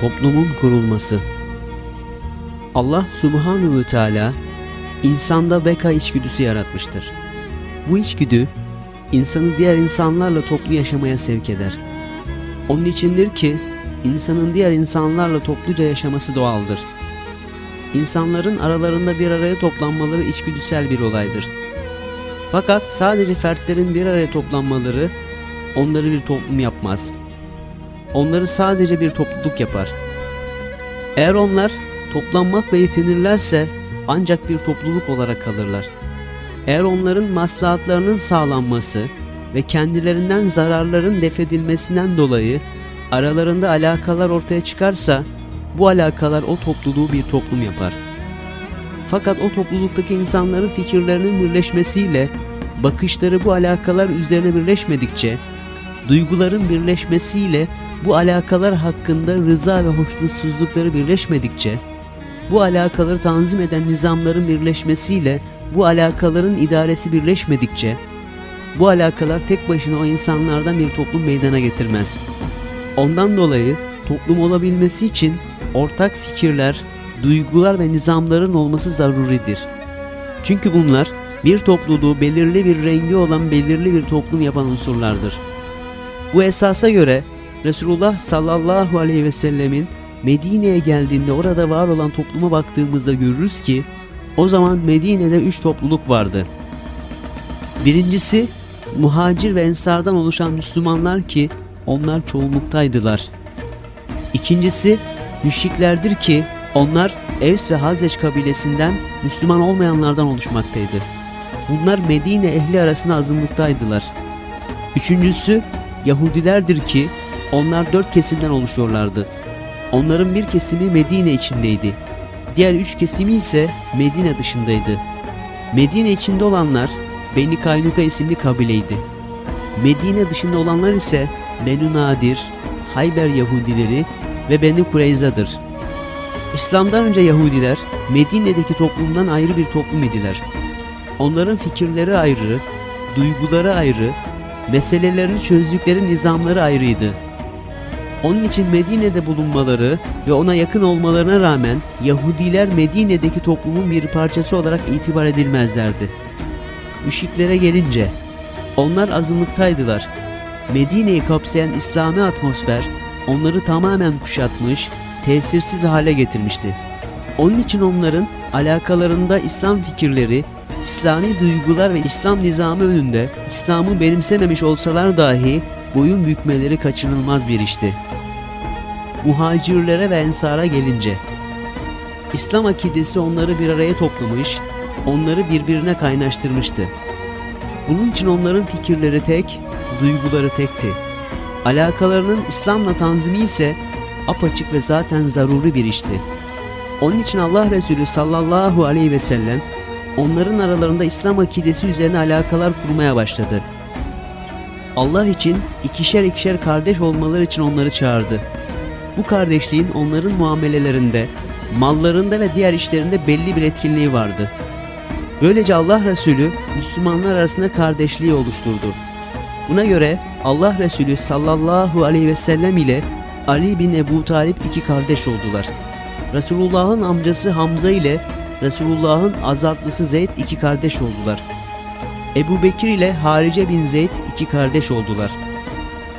Toplumun kurulması Allah Subhanahu ve Teala insanda beka içgüdüsü yaratmıştır. Bu içgüdü insanı diğer insanlarla toplu yaşamaya sevk eder. Onun içindir ki insanın diğer insanlarla topluca yaşaması doğaldır. İnsanların aralarında bir araya toplanmaları içgüdüsel bir olaydır. Fakat sadece fertlerin bir araya toplanmaları onları bir toplum yapmaz. Onları sadece bir topluluk yapar. Eğer onlar toplanmakla yetinirlerse ancak bir topluluk olarak kalırlar. Eğer onların maslahatlarının sağlanması ve kendilerinden zararların defedilmesinden dolayı aralarında alakalar ortaya çıkarsa bu alakalar o topluluğu bir toplum yapar. Fakat o topluluktaki insanların fikirlerinin birleşmesiyle bakışları bu alakalar üzerine birleşmedikçe, duyguların birleşmesiyle bu alakalar hakkında rıza ve hoşnutsuzlukları birleşmedikçe, bu alakaları tanzim eden nizamların birleşmesiyle bu alakaların idaresi birleşmedikçe, bu alakalar tek başına o insanlardan bir toplum meydana getirmez. Ondan dolayı toplum olabilmesi için ortak fikirler, duygular ve nizamların olması zaruridir. Çünkü bunlar bir topluluğu belirli bir rengi olan belirli bir toplum yapan unsurlardır. Bu esasa göre Resulullah sallallahu aleyhi ve sellemin Medine'ye geldiğinde orada var olan topluma baktığımızda görürüz ki o zaman Medine'de üç topluluk vardı. Birincisi muhacir ve ensardan oluşan Müslümanlar ki onlar çoğunluktaydılar. İkincisi müşriklerdir ki onlar Evs ve Hazreç kabilesinden Müslüman olmayanlardan oluşmaktaydı. Bunlar Medine ehli arasında azınlıktaydılar. Üçüncüsü Yahudilerdir ki onlar dört kesimden oluşuyorlardı. Onların bir kesimi Medine içindeydi. Diğer üç kesimi ise Medine dışındaydı. Medine içinde olanlar Beni Kaynuka isimli kabileydi. Medine dışında olanlar ise Benu Nadir, Hayber Yahudileri ve Beni Kureyza'dır. İslam'dan önce Yahudiler Medine'deki toplumdan ayrı bir toplum idiler. Onların fikirleri ayrı, duyguları ayrı, meselelerini çözdükleri nizamları ayrıydı. Onun için Medine'de bulunmaları ve ona yakın olmalarına rağmen Yahudiler Medine'deki toplumun bir parçası olarak itibar edilmezlerdi. Müşriklere gelince, onlar azınlıktaydılar. Medine'yi kapsayan İslami atmosfer onları tamamen kuşatmış, tesirsiz hale getirmişti. Onun için onların alakalarında İslam fikirleri, İslami duygular ve İslam nizamı önünde İslam'ı benimsememiş olsalar dahi boyun bükmeleri kaçınılmaz bir işti. Muhacirlere ve ensara gelince, İslam akidesi onları bir araya toplamış, onları birbirine kaynaştırmıştı. Bunun için onların fikirleri tek, duyguları tekti. Alakalarının İslam'la tanzimi ise apaçık ve zaten zaruri bir işti. Onun için Allah Resulü sallallahu aleyhi ve sellem onların aralarında İslam akidesi üzerine alakalar kurmaya başladı. Allah için ikişer ikişer kardeş olmaları için onları çağırdı. Bu kardeşliğin onların muamelelerinde, mallarında ve diğer işlerinde belli bir etkinliği vardı. Böylece Allah Resulü Müslümanlar arasında kardeşliği oluşturdu. Buna göre Allah Resulü sallallahu aleyhi ve sellem ile Ali bin Ebu Talip iki kardeş oldular. Resulullah'ın amcası Hamza ile Resulullah'ın azatlısı Zeyd iki kardeş oldular. Ebu Bekir ile Harice bin Zeyd iki kardeş oldular.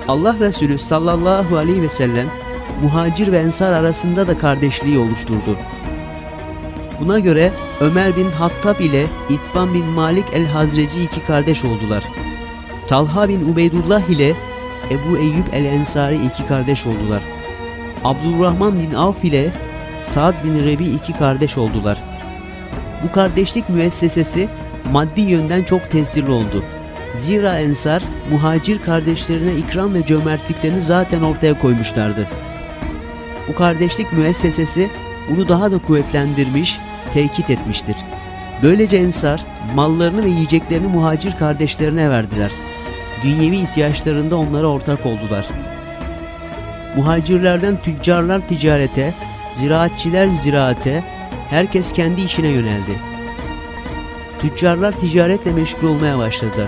Allah Resulü sallallahu aleyhi ve sellem muhacir ve ensar arasında da kardeşliği oluşturdu. Buna göre Ömer bin Hattab ile İtban bin Malik el-Hazreci iki kardeş oldular. Talha bin Ubeydullah ile Ebu Eyyub el-Ensari iki kardeş oldular. Abdurrahman bin Avf ile Saad bin Rebi iki kardeş oldular. Bu kardeşlik müessesesi maddi yönden çok tesirli oldu. Zira Ensar, muhacir kardeşlerine ikram ve cömertliklerini zaten ortaya koymuşlardı. Bu kardeşlik müessesesi bunu daha da kuvvetlendirmiş, tekit etmiştir. Böylece Ensar, mallarını ve yiyeceklerini muhacir kardeşlerine verdiler. Dünyevi ihtiyaçlarında onlara ortak oldular. Muhacirlerden tüccarlar ticarete, ziraatçiler ziraate, herkes kendi işine yöneldi. Tüccarlar ticaretle meşgul olmaya başladılar.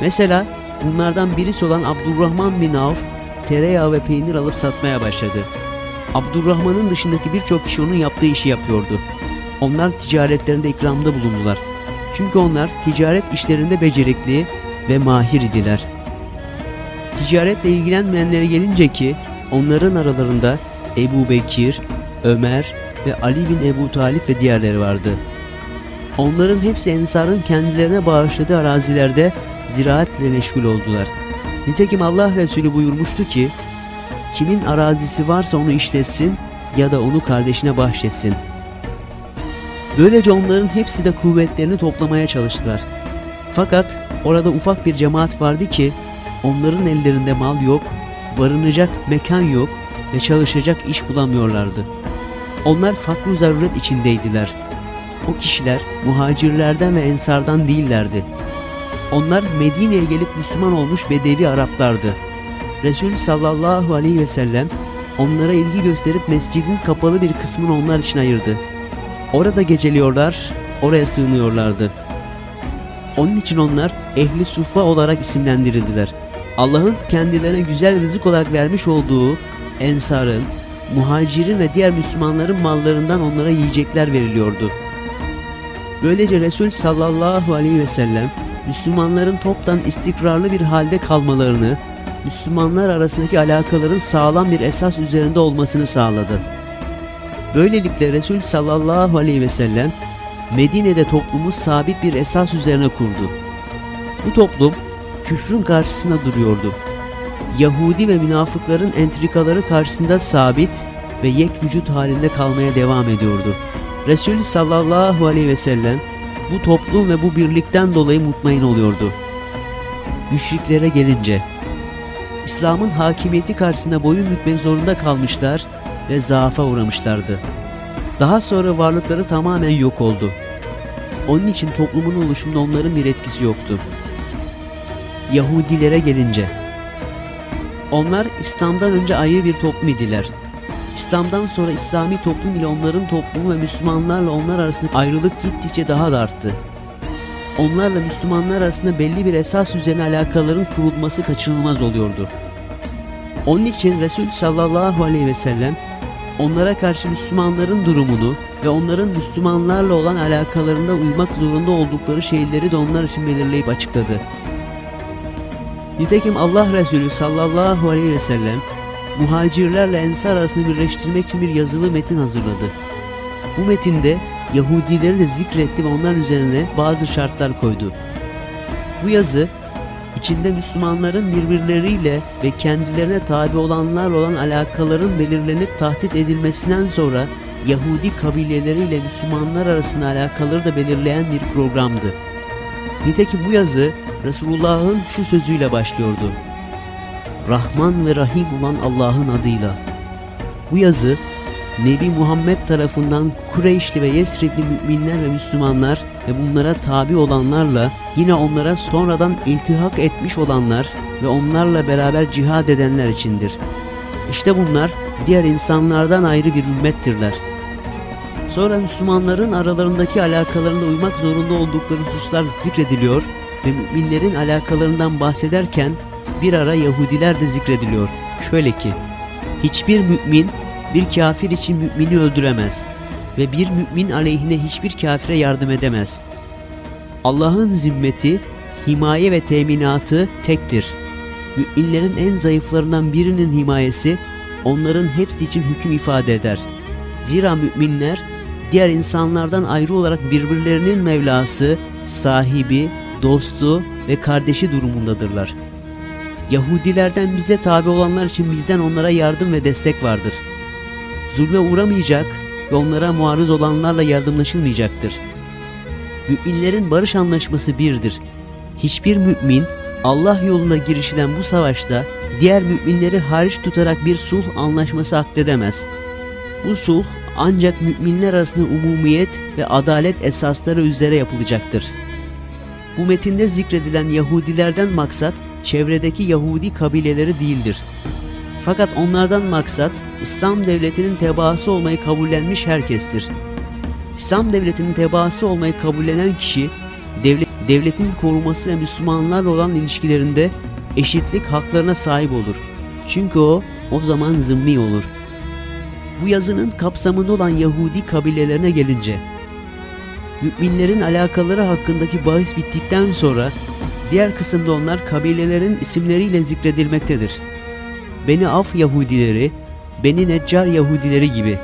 Mesela bunlardan birisi olan Abdurrahman bin Avf tereyağı ve peynir alıp satmaya başladı. Abdurrahman'ın dışındaki birçok kişi onun yaptığı işi yapıyordu. Onlar ticaretlerinde ikramda bulundular. Çünkü onlar ticaret işlerinde becerikli ve mahir idiler. Ticaretle ilgilenmeyenlere gelince ki onların aralarında Ebu Bekir, Ömer ve Ali bin Ebu Talip ve diğerleri vardı. Onların hepsi Ensar'ın kendilerine bağışladığı arazilerde ziraatle meşgul oldular. Nitekim Allah Resulü buyurmuştu ki, kimin arazisi varsa onu işletsin ya da onu kardeşine bahşetsin. Böylece onların hepsi de kuvvetlerini toplamaya çalıştılar. Fakat orada ufak bir cemaat vardı ki, onların ellerinde mal yok, barınacak mekan yok ve çalışacak iş bulamıyorlardı. Onlar fakr zaruret içindeydiler. O kişiler muhacirlerden ve ensardan değillerdi. Onlar Medine'ye gelip Müslüman olmuş Bedevi Araplardı. Resul sallallahu aleyhi ve sellem onlara ilgi gösterip mescidin kapalı bir kısmını onlar için ayırdı. Orada geceliyorlar, oraya sığınıyorlardı. Onun için onlar ehli suffa olarak isimlendirildiler. Allah'ın kendilerine güzel rızık olarak vermiş olduğu ensarın, muhacirin ve diğer Müslümanların mallarından onlara yiyecekler veriliyordu. Böylece Resul sallallahu aleyhi ve sellem Müslümanların toptan istikrarlı bir halde kalmalarını, Müslümanlar arasındaki alakaların sağlam bir esas üzerinde olmasını sağladı. Böylelikle Resul sallallahu aleyhi ve sellem Medine'de toplumu sabit bir esas üzerine kurdu. Bu toplum küfrün karşısında duruyordu. Yahudi ve münafıkların entrikaları karşısında sabit ve yek vücut halinde kalmaya devam ediyordu. Resul sallallahu aleyhi ve sellem bu toplum ve bu birlikten dolayı mutmain oluyordu. Müşriklere gelince, İslam'ın hakimiyeti karşısında boyun bükmek zorunda kalmışlar ve zaafa uğramışlardı. Daha sonra varlıkları tamamen yok oldu. Onun için toplumun oluşumunda onların bir etkisi yoktu. Yahudilere gelince, onlar İslam'dan önce ayrı bir toplum idiler. İslam'dan sonra İslami toplum ile onların toplumu ve Müslümanlarla onlar arasında ayrılık gittikçe daha da arttı. Onlarla Müslümanlar arasında belli bir esas üzerine alakaların kurulması kaçınılmaz oluyordu. Onun için Resul sallallahu aleyhi ve sellem onlara karşı Müslümanların durumunu ve onların Müslümanlarla olan alakalarında uymak zorunda oldukları şeyleri de onlar için belirleyip açıkladı. Nitekim Allah Resulü sallallahu aleyhi ve sellem muhacirlerle ensar arasını birleştirmek için bir yazılı metin hazırladı. Bu metinde Yahudileri de zikretti ve onlar üzerine bazı şartlar koydu. Bu yazı içinde Müslümanların birbirleriyle ve kendilerine tabi olanlarla olan alakaların belirlenip tahdit edilmesinden sonra Yahudi kabileleriyle Müslümanlar arasında alakaları da belirleyen bir programdı. Nitekim bu yazı Resulullah'ın şu sözüyle başlıyordu. Rahman ve Rahim olan Allah'ın adıyla. Bu yazı Nebi Muhammed tarafından Kureyşli ve Yesribli müminler ve Müslümanlar ve bunlara tabi olanlarla yine onlara sonradan iltihak etmiş olanlar ve onlarla beraber cihad edenler içindir. İşte bunlar diğer insanlardan ayrı bir ümmettirler. Sonra Müslümanların aralarındaki alakalarında uymak zorunda oldukları hususlar zikrediliyor ve müminlerin alakalarından bahsederken bir ara Yahudiler de zikrediliyor. Şöyle ki, hiçbir mümin bir kafir için mümini öldüremez ve bir mümin aleyhine hiçbir kafire yardım edemez. Allah'ın zimmeti, himaye ve teminatı tektir. Müminlerin en zayıflarından birinin himayesi onların hepsi için hüküm ifade eder. Zira müminler diğer insanlardan ayrı olarak birbirlerinin Mevlası, sahibi, dostu ve kardeşi durumundadırlar. Yahudilerden bize tabi olanlar için bizden onlara yardım ve destek vardır. Zulme uğramayacak ve onlara muarız olanlarla yardımlaşılmayacaktır. Müminlerin barış anlaşması birdir. Hiçbir mümin Allah yolunda girişilen bu savaşta diğer müminleri hariç tutarak bir sulh anlaşması akdedemez. Bu sulh ancak müminler arasında umumiyet ve adalet esasları üzere yapılacaktır. Bu metinde zikredilen Yahudilerden maksat çevredeki Yahudi kabileleri değildir. Fakat onlardan maksat İslam devletinin tebaası olmayı kabullenmiş herkestir. İslam devletinin tebaası olmayı kabullenen kişi devlet, devletin koruması ve Müslümanlarla olan ilişkilerinde eşitlik haklarına sahip olur. Çünkü o o zaman zımmi olur. Bu yazının kapsamında olan Yahudi kabilelerine gelince, müminlerin alakaları hakkındaki bahis bittikten sonra diğer kısımda onlar kabilelerin isimleriyle zikredilmektedir. Beni Af Yahudileri, Beni Neccar Yahudileri gibi.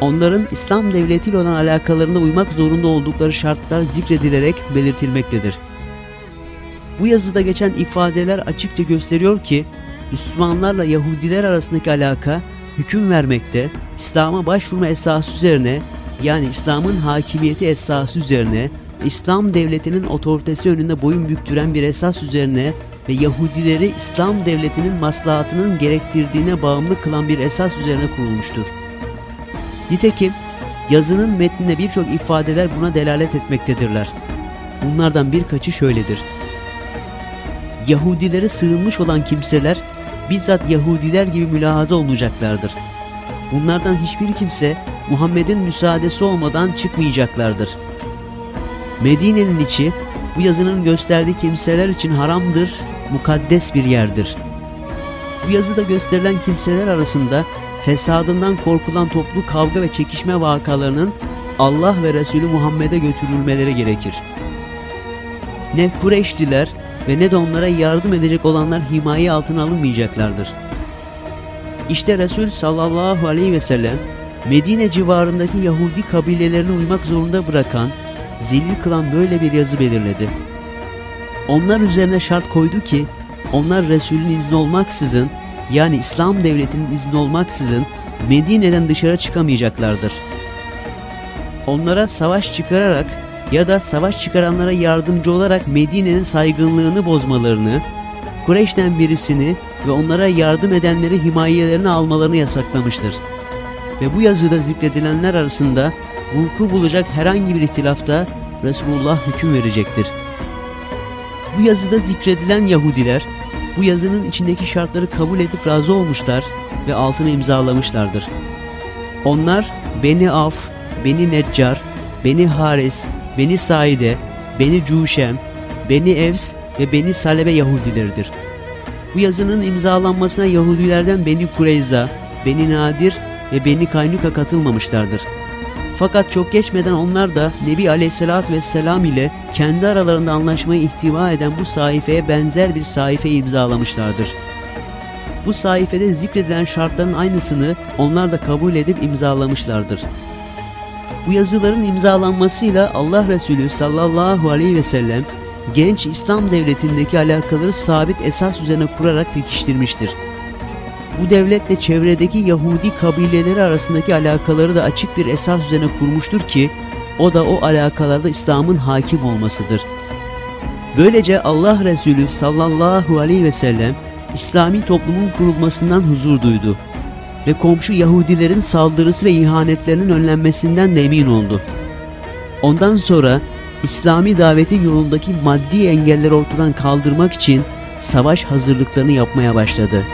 Onların İslam devletiyle olan alakalarına uymak zorunda oldukları şartlar zikredilerek belirtilmektedir. Bu yazıda geçen ifadeler açıkça gösteriyor ki Müslümanlarla Yahudiler arasındaki alaka hüküm vermekte, İslam'a başvurma esası üzerine yani İslam'ın hakimiyeti esası üzerine, İslam devletinin otoritesi önünde boyun büktüren bir esas üzerine ve Yahudileri İslam devletinin maslahatının gerektirdiğine bağımlı kılan bir esas üzerine kurulmuştur. Nitekim yazının metninde birçok ifadeler buna delalet etmektedirler. Bunlardan birkaçı şöyledir. Yahudilere sığınmış olan kimseler bizzat Yahudiler gibi mülahaza olacaklardır. Bunlardan hiçbir kimse Muhammed'in müsaadesi olmadan çıkmayacaklardır. Medine'nin içi bu yazının gösterdiği kimseler için haramdır, mukaddes bir yerdir. Bu yazıda gösterilen kimseler arasında fesadından korkulan toplu kavga ve çekişme vakalarının Allah ve Resulü Muhammed'e götürülmeleri gerekir. Ne Kureyşliler ve ne de onlara yardım edecek olanlar himaye altına alınmayacaklardır. İşte Resul sallallahu aleyhi ve sellem Medine civarındaki Yahudi kabilelerine uymak zorunda bırakan, zelil kılan böyle bir yazı belirledi. Onlar üzerine şart koydu ki, onlar Resulün izni olmaksızın, yani İslam devletinin izni olmaksızın Medine'den dışarı çıkamayacaklardır. Onlara savaş çıkararak ya da savaş çıkaranlara yardımcı olarak Medine'nin saygınlığını bozmalarını, Kureyş'ten birisini ve onlara yardım edenleri himayelerine almalarını yasaklamıştır. Ve bu yazıda zikredilenler arasında vuku bulacak herhangi bir ihtilafta Resulullah hüküm verecektir. Bu yazıda zikredilen Yahudiler, bu yazının içindeki şartları kabul edip razı olmuşlar ve altını imzalamışlardır. Onlar Beni Af, Beni Neccar, Beni Haris, Beni Saide, Beni Cuşem, Beni Evs ve Beni Salebe Yahudileridir. Bu yazının imzalanmasına Yahudilerden Beni Kureyza, Beni Nadir ve Beni Kaynuka katılmamışlardır. Fakat çok geçmeden onlar da Nebi Aleyhisselatü Vesselam ile kendi aralarında anlaşmayı ihtiva eden bu sayfaya benzer bir sayfe imzalamışlardır. Bu sayfede zikredilen şartların aynısını onlar da kabul edip imzalamışlardır. Bu yazıların imzalanmasıyla Allah Resulü sallallahu aleyhi ve sellem genç İslam devletindeki alakaları sabit esas üzerine kurarak pekiştirmiştir. Bu devletle çevredeki Yahudi kabileleri arasındaki alakaları da açık bir esas üzerine kurmuştur ki o da o alakalarda İslam'ın hakim olmasıdır. Böylece Allah Resulü sallallahu aleyhi ve sellem İslami toplumun kurulmasından huzur duydu ve komşu Yahudilerin saldırısı ve ihanetlerinin önlenmesinden de emin oldu. Ondan sonra İslami davetin yolundaki maddi engelleri ortadan kaldırmak için savaş hazırlıklarını yapmaya başladı.